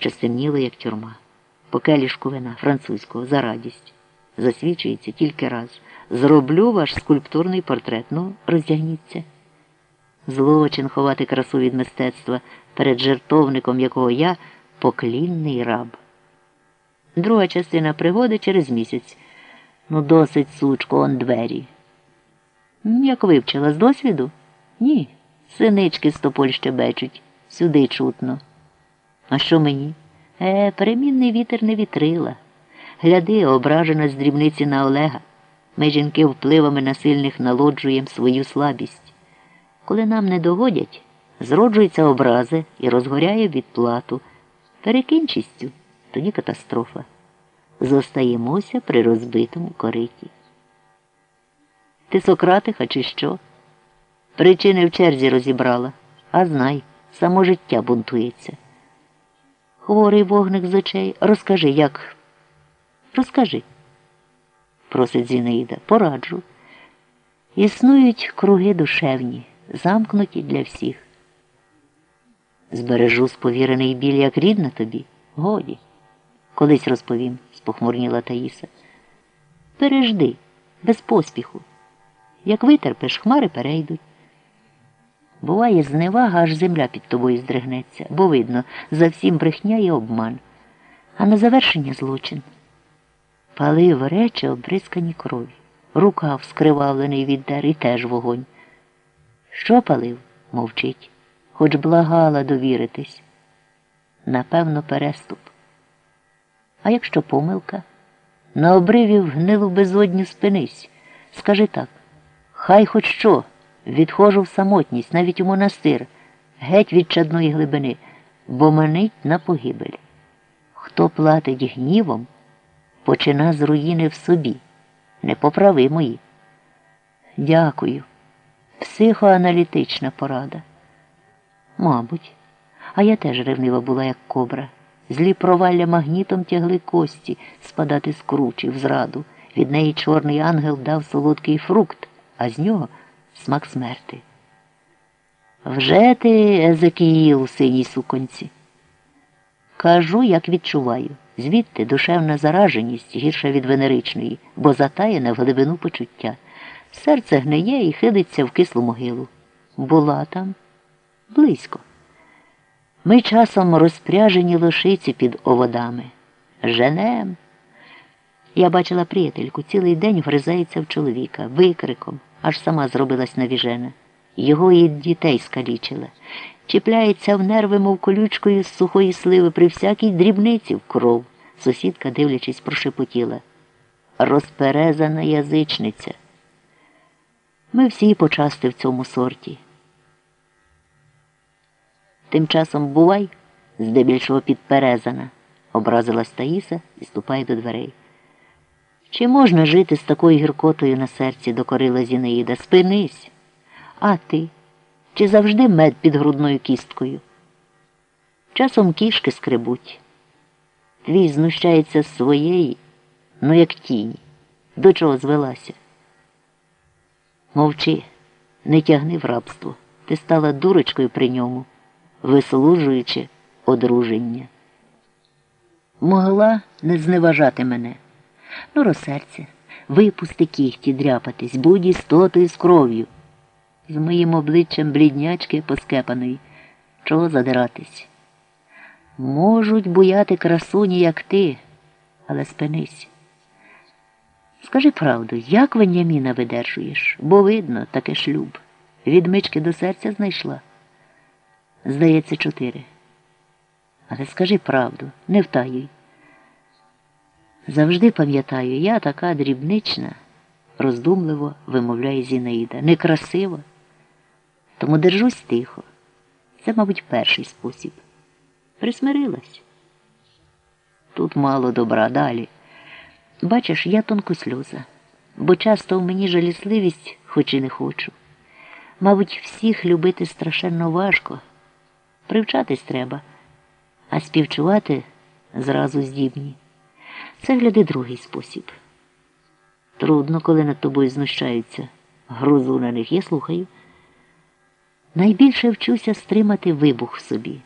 що стемніло, як тюрма. По келішку вина французького за радість. Засвідчується тільки раз. Зроблю ваш скульптурний портрет. Ну, роздягніться. Злочин ховати красу від мистецтва перед жертовником, якого я поклінний раб. Друга частина пригоди через місяць. Ну, досить, сучко, он двері. Як вивчила з досвіду? Ні. Синички з тополь щебечуть. Сюди чутно. А що мені? Е, перемінний вітер не вітрила. Гляди, ображена з дрібниці на Олега. Ми жінки впливами насильних налоджуємо свою слабість. Коли нам не догодять, зроджуються образи і розгоряє відплату. Перекінчістю, тоді катастрофа. Зостаємося при розбитому кориті. Ти Сократиха, чи що? Причини в черзі розібрала, а знай, само життя бунтується. Хворий вогник з очей, розкажи, як. Розкажи, просить Зінаїда, пораджу. Існують круги душевні, замкнуті для всіх. Збережу сповірений біль, як рідна тобі, годі. Колись розповім, спохмурніла Таїса. Пережди, без поспіху. Як витерпиш, хмари перейдуть. Буває, зневага, аж земля під тобою здригнеться, бо видно, за всім брехня і обман, а на завершення злочин. Палив речі, обрискані крові, рукав скривавлений від дер і теж вогонь. Що палив? мовчить, хоч благала довіритись. Напевно, переступ. А якщо помилка? На обриві в гнилу безодню спинись. Скажи так, хай хоч що. Відходжу в самотність, навіть у монастир, геть від чадної глибини, бо манить на погибель. Хто платить гнівом, почина з руїни в собі. Не поправи мої. Дякую. Психоаналітична порада. Мабуть, а я теж ревнива була, як кобра. Злі провалля магнітом тягли кості спадати з кручі в зраду. Від неї чорний ангел дав солодкий фрукт, а з нього смак смерти. Вже ти, Езекіїл, синій суконці. Кажу, як відчуваю. Звідти душевна зараженість гірша від венеричної, бо затаєна в глибину почуття. Серце гниє і хилиться в кислу могилу. Була там близько. Ми часом розпряжені лошиці під оводами. Женем. Я бачила приятельку, цілий день вгризається в чоловіка, викриком, аж сама зробилась навіжена. Його і дітей скалічила. Чіпляється в нерви, мов колючкою з сухої сливи при всякій дрібниці в кров. Сусідка, дивлячись, прошепотіла. Розперезана язичниця. Ми всі почасти в цьому сорті. Тим часом бувай, здебільшого підперезана, образилась Таїса і ступає до дверей. Чи можна жити з такою гіркотою на серці, докорила Зінаїда? Спинись. А ти? Чи завжди мед під грудною кісткою? Часом кішки скребуть. Твій знущається з своєї, ну як тінь. До чого звелася? Мовчи, не тягни в рабство. Ти стала дурочкою при ньому, вислужуючи одруження. Могла не зневажати мене. Ну, розсердься, випусти кіхті дряпатись, будь істотою з кров'ю. З моїм обличчям бліднячки поскепаної. Чого задиратись? Можуть буяти красуні, як ти, але спинись. Скажи правду, як Веняміна видержуєш, бо видно, таке шлюб. Від мички до серця знайшла. Здається, чотири. Але скажи правду, не втаюй. Завжди пам'ятаю, я така дрібнична, роздумливо вимовляє Зінаїда. Некрасива. Тому держусь тихо. Це, мабуть, перший спосіб. Присмирилась. Тут мало добра далі. Бачиш, я тонкосльоза, бо часто в мені жалісливість, хоч і не хочу. Мабуть, всіх любити страшенно важко. Привчатись треба, а співчувати зразу здібні. Це гляди другий спосіб. Трудно, коли над тобою знущаються. Грозу на них я слухаю. Найбільше вчуся стримати вибух в собі.